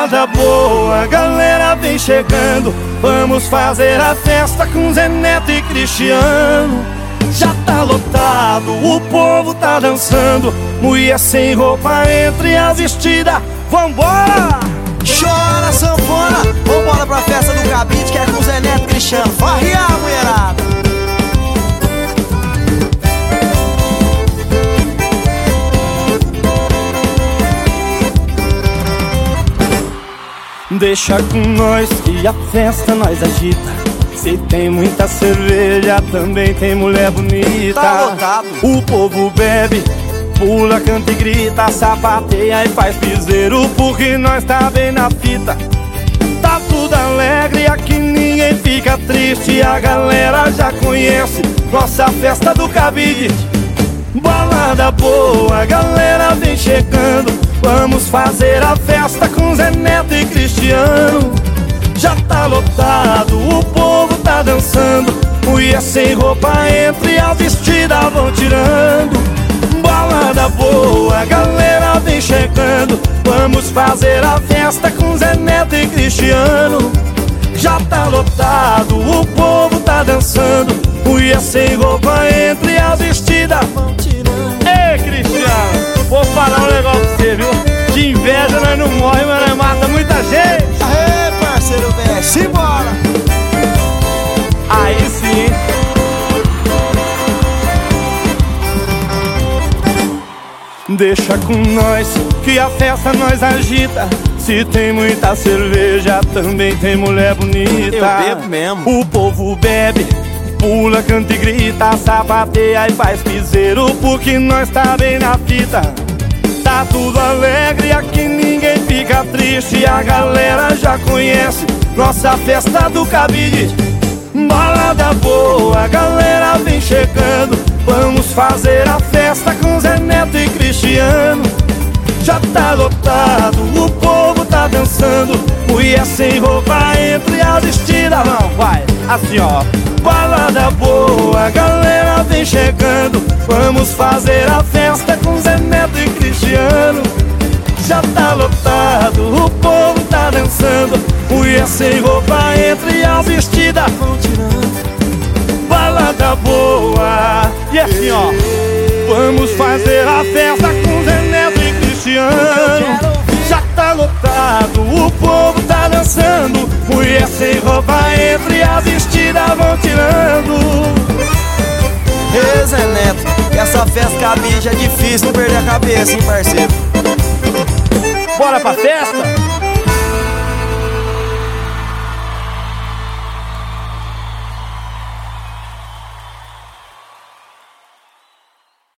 Balada boa, galera vem chegando. Vamos fazer a festa com Zé Neto e Cristiano. Já tá lotado, o povo tá dançando. Mulher sem roupa entre as vestidas Vambora! Chora sanfona, vambora Deixa com nós que a festa nós agita. Se tem muita cerveja, também tem mulher bonita. Tá. O povo bebe, pula, canta e grita Sapateia e faz piseiro porque nós tá bem na fita. Tá tudo alegre, aqui ninguém fica triste. A galera já conhece nossa festa do cabide Balada boa, a galera vem chegando Vamos fazer a festa com Zé Neto e Cristiano. Já tá lotado, o povo tá dançando. Mulher sem roupa entre as vestidas vão tirando. Balada boa, a galera vem chegando. Vamos fazer a festa com Zé Neto e Cristiano. Já tá lotado, o povo tá dançando. Mulher sem roupa entre as vestidas vão tirando De inveja nós não morre, mas nós mata muita gente. Aê, parceiro, velho, simbora. Aí sim Deixa com nós que a festa nós agita. Se tem muita cerveja, também tem mulher bonita. Eu bebo mesmo. O povo bebe, pula, canta e grita Sapateia e faz piseiro porque nós tá bem na fita Tá tudo alegre, aqui ninguém fica triste A galera já conhece nossa festa do cabide. Balada boa, a galera vem chegando Vamos fazer a festa com Zé Neto e Cristiano. Já tá lotado, o povo tá dançando Mulher sem roupa entre as vestidas Não, vai, assim ó. Balada boa, a galera vem chegando Vamos fazer a festa o povo tá dançando. Mulher sem roupa entre as vestidas vão tirando Balada boa E assim ó. Vamos fazer a festa com Zé Neto e Cristiano. Já tá lotado, o povo tá dançando. Mulher sem roupa entre as vestidas vão tirando Ei, Zé Neto, essa festa cabide é difícil perder a cabeça, hein, parceiro pra festa?